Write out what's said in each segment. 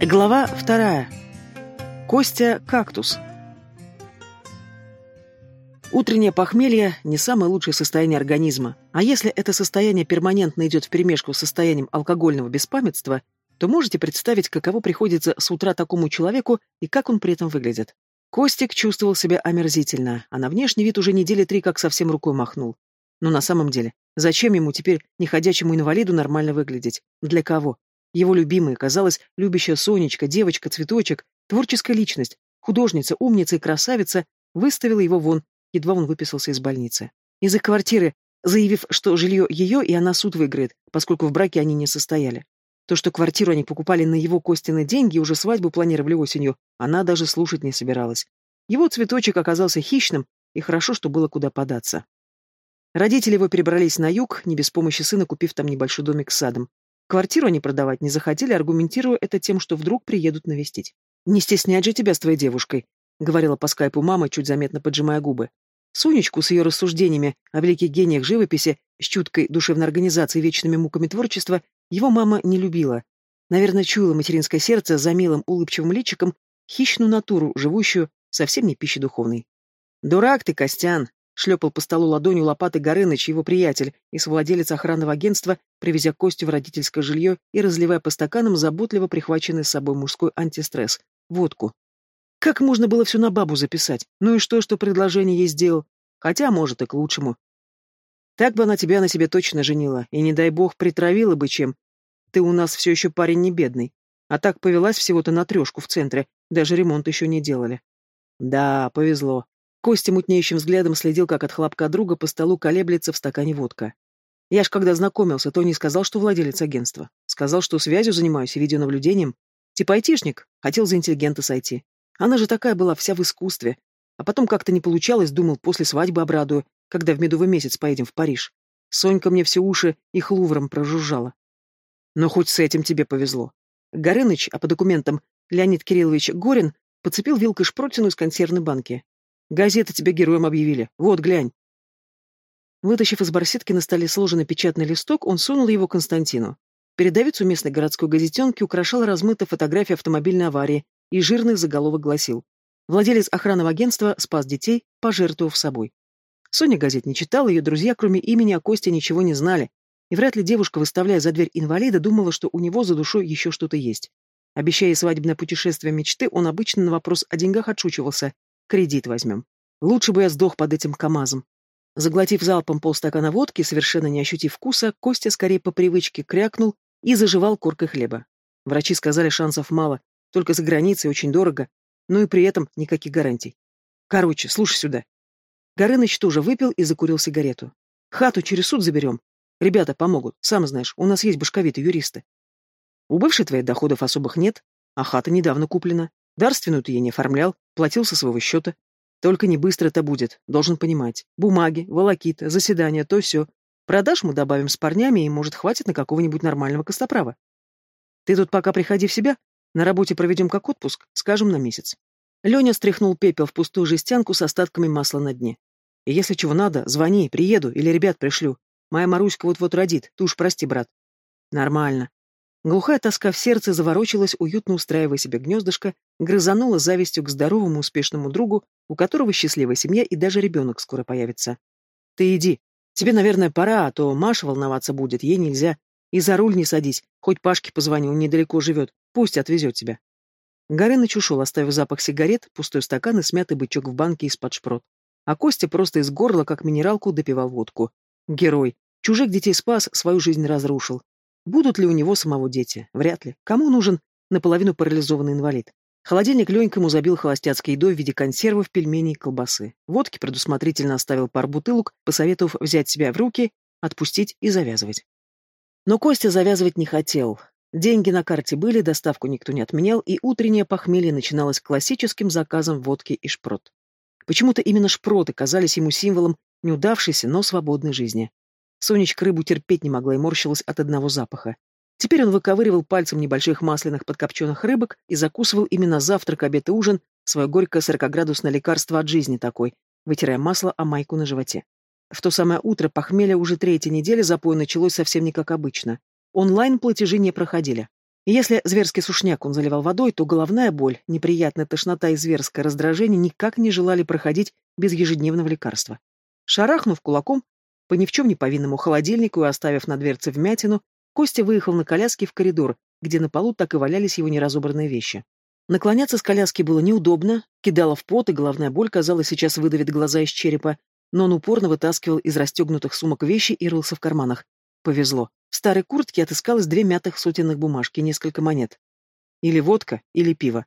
Глава вторая. Костя кактус. Утреннее похмелье – не самое лучшее состояние организма, а если это состояние перманентно идет вперемешку с состоянием алкогольного беспамятства, то можете представить, каково приходится с утра такому человеку и как он при этом выглядит. Костик чувствовал себя омерзительно, а на внешний вид уже недели три как совсем рукой махнул. Но на самом деле, зачем ему теперь, неходячему инвалиду, нормально выглядеть? Для кого? Его любимая, казалось, любящая Сонечка, девочка, цветочек, творческая личность, художница, умница и красавица, выставила его вон, едва он выписался из больницы. Из их квартиры, заявив, что жилье ее, и она суд выиграет, поскольку в браке они не состояли. То, что квартиру они покупали на его Костины деньги и уже свадьбу планировали осенью, она даже слушать не собиралась. Его цветочек оказался хищным, и хорошо, что было куда податься. Родители его перебрались на юг, не без помощи сына, купив там небольшой домик с садом. Квартиру они продавать не захотели, аргументируя это тем, что вдруг приедут навестить. «Не стеснять же тебя с твоей девушкой», — говорила по скайпу мама, чуть заметно поджимая губы. Сонечку с ее рассуждениями о великих гениях живописи, с чуткой душевной организацией и вечными муками творчества его мама не любила. Наверное, чуяла материнское сердце за милым улыбчивым личиком хищную натуру, живущую совсем не пищей духовной. «Дурак ты, Костян!» Шлепал по столу ладонью лопаты Горыныч, его приятель, и совладелец охранного агентства, привезя Костю в родительское жилье и разливая по стаканам заботливо прихваченный с собой мужской антистресс — водку. Как можно было все на бабу записать? Ну и что, что предложение ей сделал? Хотя, может, и к лучшему. Так бы она тебя на себе точно женила, и, не дай бог, притравила бы чем. Ты у нас все еще парень не бедный. А так повелась всего-то на трешку в центре, даже ремонт еще не делали. Да, повезло. Костя мутнеющим взглядом следил, как от хлопка друга по столу колеблется в стакане водка. Я ж когда знакомился, то не сказал, что владелец агентства. Сказал, что связью занимаюсь и видеонаблюдением. Типа айтишник, хотел за интеллигента сойти. Она же такая была вся в искусстве. А потом как-то не получалось, думал, после свадьбы обрадую, когда в медовый месяц поедем в Париж. Сонька мне все уши и хлувром прожужжала. Но хоть с этим тебе повезло. Горыныч, а по документам Леонид Кириллович Горин, подцепил вилкой шпротину из консервной банки. Газеты тебя героем объявили. Вот, глянь. Вытащив из барсетки на столе сложенный печатный листок, он сунул его Константину. Передовицу местной городской газетенки украшала размытая фотография автомобильной аварии, и жирный заголовок гласил «Владелец охранного агентства спас детей, пожертвовав собой». Соня газет не читала, ее друзья, кроме имени о Косте, ничего не знали, и вряд ли девушка, выставляя за дверь инвалида, думала, что у него за душой еще что-то есть. Обещая свадебное путешествие мечты, он обычно на вопрос о деньгах отшучивался, Кредит возьмем. Лучше бы я сдох под этим КАМАЗом. Заглотив залпом полстакана водки, совершенно не ощутив вкуса, Костя скорее по привычке крякнул и заживал коркой хлеба. Врачи сказали, шансов мало, только за границей очень дорого, но и при этом никаких гарантий. Короче, слушай сюда. Горыныч тоже выпил и закурил сигарету. Хату через суд заберем. Ребята помогут, сам знаешь, у нас есть башковитые юристы. У бывшей твоей доходов особых нет, а хата недавно куплена. Дарственную ты я не оформлял, платил со своего счета. Только не быстро это будет, должен понимать. Бумаги, волокита, заседания, то все. Продаж мы добавим с парнями, и, может, хватит на какого-нибудь нормального костоправа. Ты тут пока приходи в себя, на работе проведем как отпуск, скажем, на месяц. Леня стряхнул пепел в пустую жестянку с остатками масла на дне. И если чего надо, звони, приеду или ребят пришлю. Моя Маруська вот-вот родит, ты уж прости, брат. Нормально. Глухая тоска в сердце заворочилась, уютно устраивая себе гнездышко, грызанула завистью к здоровому успешному другу, у которого счастливая семья и даже ребенок скоро появится. «Ты иди. Тебе, наверное, пора, а то Маша волноваться будет, ей нельзя. И за руль не садись, хоть Пашке позвони, он недалеко живет, пусть отвезет тебя». Горыныч ушел, оставив запах сигарет, пустой стакан и смятый бычок в банке из-под шпрот. А Костя просто из горла, как минералку, допивал водку. Герой. Чужих детей спас, свою жизнь разрушил. Будут ли у него самого дети? Вряд ли. Кому нужен наполовину парализованный инвалид? Холодильник Ленька забил холостяцкой едой в виде консервов, пельменей колбасы. Водки предусмотрительно оставил пар бутылок, посоветовав взять себя в руки, отпустить и завязывать. Но Костя завязывать не хотел. Деньги на карте были, доставку никто не отменял, и утреннее похмелье начиналось классическим заказом водки и шпрот. Почему-то именно шпроты казались ему символом неудавшейся, но свободной жизни. Сонечка рыбу терпеть не могла и морщилась от одного запаха. Теперь он выковыривал пальцем небольших масляных подкопченных рыбок и закусывал именно завтрак, обед и ужин, свое горькое сорокоградусное лекарство от жизни такой, вытирая масло о майку на животе. В то самое утро похмелье уже третьей недели запой началось совсем не как обычно. Онлайн-платежи не проходили. И если зверский сушняк он заливал водой, то головная боль, неприятная тошнота и зверское раздражение никак не желали проходить без ежедневного лекарства. Шарахнув кулаком по ни в чем не повинному холодильнику и оставив на дверце вмятину, Костя выехал на коляске в коридор, где на полу так и валялись его неразобранные вещи. Наклоняться с коляски было неудобно, кидало в пот, и головная боль, казалось, сейчас выдавит глаза из черепа, но он упорно вытаскивал из расстегнутых сумок вещи и рылся в карманах. Повезло. В старой куртке отыскалось две мятых сотенных бумажки, несколько монет. Или водка, или пиво.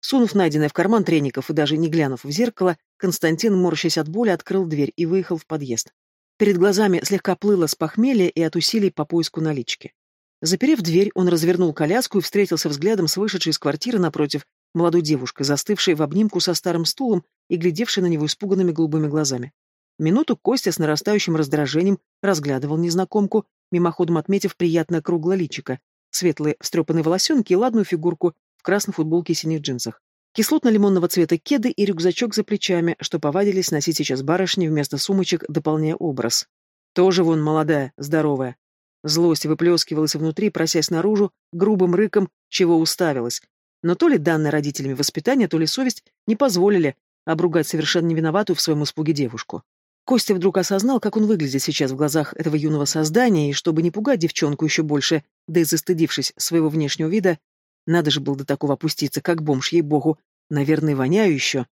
Сунув найденное в карман треников и даже не глянув в зеркало, Константин, морщась от боли, открыл дверь и выехал в подъезд. Перед глазами слегка плыло с похмелья и от усилий по поиску налички. Заперев дверь, он развернул коляску и встретился взглядом с вышедшей из квартиры напротив молодой девушкой, застывшей в обнимку со старым стулом и глядевшей на него испуганными голубыми глазами. Минуту Костя с нарастающим раздражением разглядывал незнакомку, мимоходом отметив приятное круглое личико, светлые встрепанные волосенки и ладную фигурку в красной футболке и синих джинсах. Кислотно-лимонного цвета кеды и рюкзачок за плечами, что повадились носить сейчас барышни вместо сумочек, дополняя образ. Тоже вон молодая, здоровая. Злость выплескивалась внутри, просясь наружу, грубым рыком, чего уставилась. Но то ли данное родителями воспитание, то ли совесть не позволили обругать совершенно невиноватую в своем испуге девушку. Костя вдруг осознал, как он выглядит сейчас в глазах этого юного создания, и чтобы не пугать девчонку еще больше, да и застыдившись своего внешнего вида, надо же было до такого опуститься, как бомж, ей-богу, наверное, воняю еще.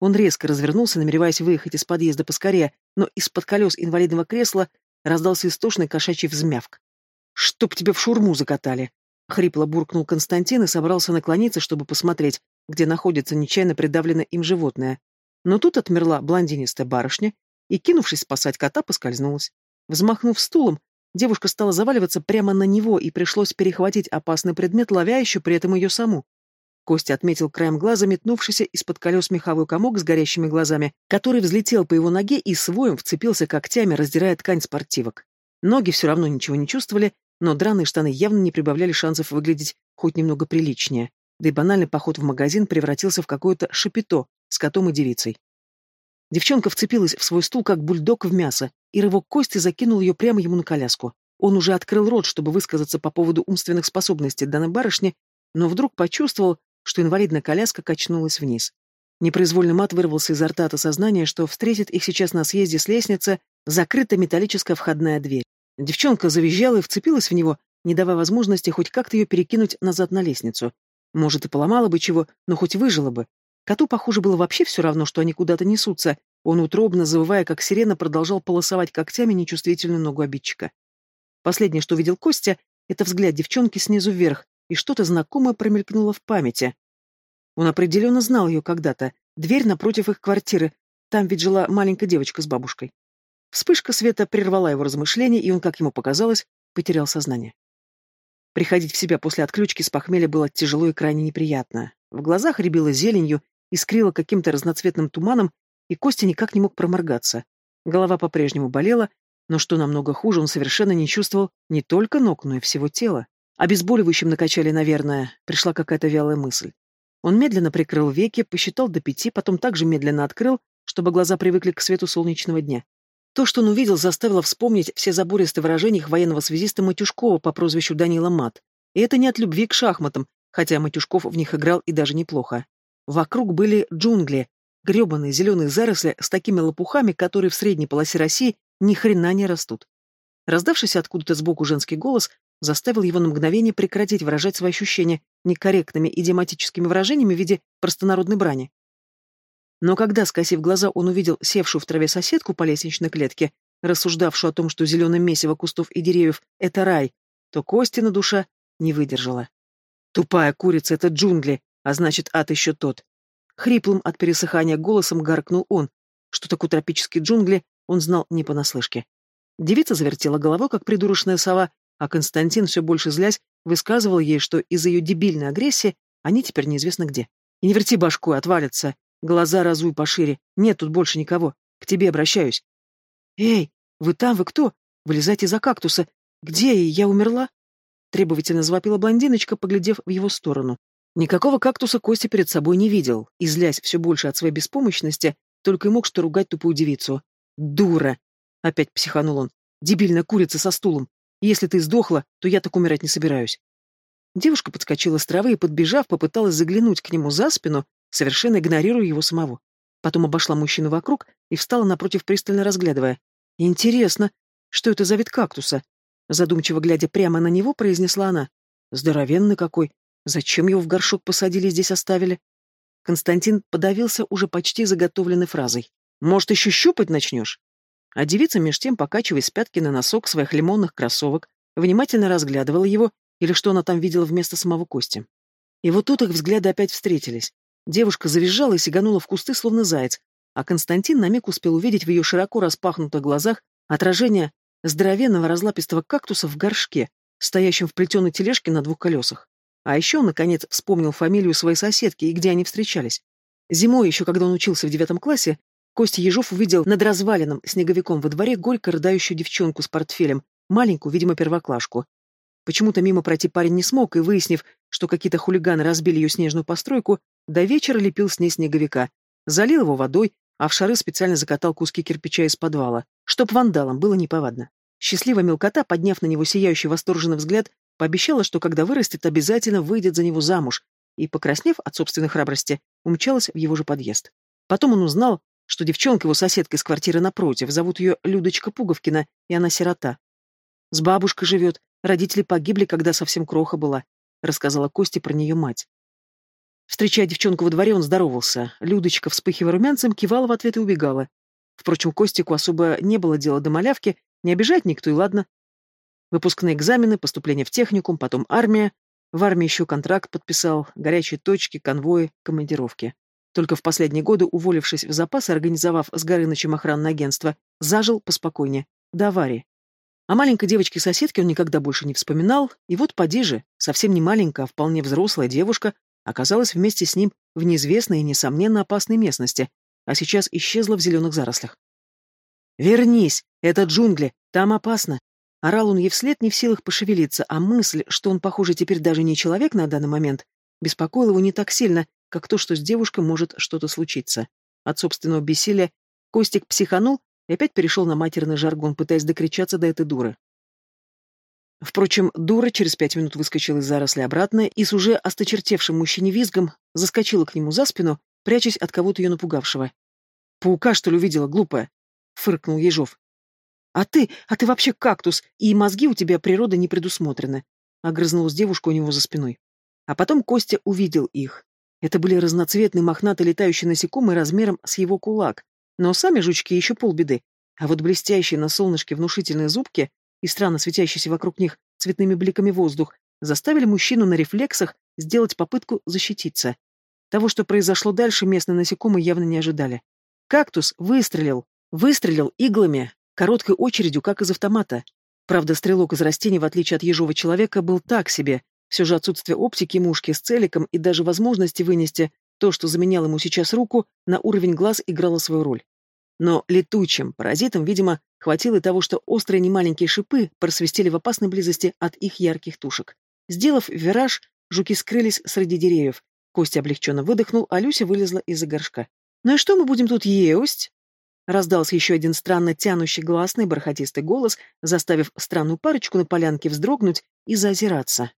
Он резко развернулся, намереваясь выехать из подъезда поскорее, но из-под колес инвалидного кресла раздался истошный кошачий взмявк. «Чтоб тебя в шурму закатали!» — хрипло буркнул Константин и собрался наклониться, чтобы посмотреть, где находится нечаянно придавленное им животное. Но тут отмерла блондинистая барышня и, кинувшись спасать кота, поскользнулась. Взмахнув стулом, девушка стала заваливаться прямо на него, и пришлось перехватить опасный предмет, ловя еще при этом ее саму. Костя отметил краем глаза метнувшийся из-под колес меховой комок с горящими глазами, который взлетел по его ноге и своим вцепился когтями, раздирая ткань спортивок. Ноги все равно ничего не чувствовали, но драные штаны явно не прибавляли шансов выглядеть хоть немного приличнее. Да и банальный поход в магазин превратился в какое-то шапито с котом и девицей. Девчонка вцепилась в свой стул, как бульдог в мясо, и рывок Кости закинул ее прямо ему на коляску. Он уже открыл рот, чтобы высказаться по поводу умственных способностей данной барышни, но вдруг почувствовал, что инвалидная коляска качнулась вниз. Непроизвольный мат вырвался изо рта от осознания, что встретит их сейчас на съезде с лестницы закрытая металлическая входная дверь. Девчонка завизжала и вцепилась в него, не давая возможности хоть как-то ее перекинуть назад на лестницу. Может, и поломала бы чего, но хоть выжила бы. Коту, похоже, было вообще все равно, что они куда-то несутся. Он утробно, завывая, как сирена, продолжал полосовать когтями нечувствительную ногу обидчика. Последнее, что видел Костя, это взгляд девчонки снизу вверх, и что-то знакомое промелькнуло в памяти. Он определенно знал ее когда-то. Дверь напротив их квартиры. Там ведь жила маленькая девочка с бабушкой. Вспышка света прервала его размышления, и он, как ему показалось, потерял сознание. Приходить в себя после отключки с похмелья было тяжело и крайне неприятно. В глазах рябило зеленью, искрило каким-то разноцветным туманом, и Костя никак не мог проморгаться. Голова по-прежнему болела, но что намного хуже, он совершенно не чувствовал не только ног, но и всего тела. Обезболивающим накачали, наверное, пришла какая-то вялая мысль. Он медленно прикрыл веки, посчитал до пяти, потом также медленно открыл, чтобы глаза привыкли к свету солнечного дня. То, что он увидел, заставило вспомнить все забористые выражения военного связиста Матюшкова по прозвищу Данила Мат. И это не от любви к шахматам, хотя Матюшков в них играл и даже неплохо. Вокруг были джунгли, гребаные зеленые заросли с такими лопухами, которые в средней полосе России ни хрена не растут. Раздавшийся откуда-то сбоку женский голос заставил его на мгновение прекратить выражать свои ощущения некорректными идиоматическими выражениями в виде простонародной брани. Но когда, скосив глаза, он увидел севшую в траве соседку по лестничной клетке, рассуждавшую о том, что зеленое месиво кустов и деревьев — это рай, то Костина душа не выдержала. Тупая курица — это джунгли, а значит, ад еще тот. Хриплым от пересыхания голосом гаркнул он. Что такое тропические джунгли, он знал не понаслышке. Девица завертела головой, как придурочная сова, а Константин, все больше злясь, высказывал ей, что из-за ее дебильной агрессии они теперь неизвестно где. «И не верти башкой, отвалится. Глаза разуй пошире. Нет тут больше никого. К тебе обращаюсь». «Эй, вы там, вы кто? Вылезайте из-за кактуса. Где я? Я умерла?» Требовательно завопила блондиночка, поглядев в его сторону. Никакого кактуса Костя перед собой не видел, и, злясь все больше от своей беспомощности, только и мог что ругать тупую девицу. «Дура!» — опять психанул он. «Дебильная курица со стулом. Если ты сдохла, то я так умирать не собираюсь. Девушка подскочила с травы и, подбежав, попыталась заглянуть к нему за спину, совершенно игнорируя его самого. Потом обошла мужчину вокруг и встала напротив, пристально разглядывая. «Интересно, что это за вид кактуса?» Задумчиво глядя прямо на него, произнесла она. «Здоровенный какой! Зачем его в горшок посадили, здесь оставили?» Константин подавился уже почти заготовленной фразой. «Может, еще щупать начнешь?» А девица меж тем, покачиваясь с пятки на носок своих лимонных кроссовок, внимательно разглядывала его или что она там видела вместо самого Кости. И вот тут их взгляды опять встретились. Девушка завизжала и сиганула в кусты, словно заяц, а Константин на миг успел увидеть в ее широко распахнутых глазах отражение здоровенного разлапистого кактуса в горшке, стоящем в плетеной тележке на двух колесах. А еще он, наконец, вспомнил фамилию своей соседки и где они встречались. Зимой, еще когда он учился в девятом классе, Костя Ежов увидел над разваленным снеговиком во дворе горько рыдающую девчонку с портфелем, маленькую, видимо, первоклашку. Почему-то мимо пройти парень не смог, и, выяснив, что какие-то хулиганы разбили ее снежную постройку, до вечера лепил с ней снеговика, залил его водой, а в шары специально закатал куски кирпича из подвала, чтоб вандалам было неповадно. Счастливая мелкота, подняв на него сияющий восторженный взгляд, пообещала, что когда вырастет, обязательно выйдет за него замуж, и, покраснев от собственной храбрости, умчалась в его же подъезд. Потом он узнал, что девчонка его соседка из квартиры напротив, зовут ее Людочка Пуговкина, и она сирота. С бабушкой живет, родители погибли, когда совсем кроха была, рассказала Косте про нее мать. Встречая девчонку во дворе, он здоровался. Людочка, вспыхивая румянцем, кивала в ответ и убегала. Впрочем, Костику особо не было дела до малявки, не обижать никто и ладно. Выпускные экзамены, поступление в техникум, потом армия. В армии еще контракт подписал, горячие точки, конвои, командировки. Только в последние годы, уволившись в запас и организовав с Горынычем охранное агентство, зажил поспокойнее, до аварии. О маленькой девочке-соседке он никогда больше не вспоминал, и вот поди же, совсем не маленькая, а вполне взрослая девушка, оказалась вместе с ним в неизвестной и, несомненно, опасной местности, а сейчас исчезла в зеленых зарослях. «Вернись! Это джунгли! Там опасно!» Орал он ей вслед, не в силах пошевелиться, а мысль, что он, похоже, теперь даже не человек на данный момент, беспокоила его не так сильно, как то, что с девушкой может что-то случиться. От собственного бессилия Костик психанул и опять перешел на матерный жаргон, пытаясь докричаться до этой дуры. Впрочем, дура через пять минут выскочила из заросли обратно и с уже осточертевшим мужчине визгом заскочила к нему за спину, прячась от кого-то ее напугавшего. «Паука, что ли, увидела, глупая?» — фыркнул Ежов. «А ты, а ты вообще кактус, и мозги у тебя природа не предусмотрены», — огрызнулась девушка у него за спиной. А потом Костя увидел их. Это были разноцветные мохнатые летающие насекомые размером с его кулак, но сами жучки еще полбеды, а вот блестящие на солнышке внушительные зубки и странно светящийся вокруг них цветными бликами воздух заставили мужчину на рефлексах сделать попытку защититься. Того, что произошло дальше, местные насекомые явно не ожидали. Кактус выстрелил, выстрелил иглами, короткой очередью, как из автомата. Правда, стрелок из растений, в отличие от ежового человека, был так себе. Все же отсутствие оптики мушки с целиком и даже возможности вынести то, что заменяло ему сейчас руку, на уровень глаз играло свою роль. Но летучим паразитам, видимо, хватило и того, что острые немаленькие шипы просвистели в опасной близости от их ярких тушек. Сделав вираж, жуки скрылись среди деревьев. Костя облегченно выдохнул, а Люся вылезла из-за горшка. «Ну и что мы будем тут есть?» Раздался еще один странно тянущий гласный бархатистый голос, заставив странную парочку на полянке вздрогнуть и заозираться.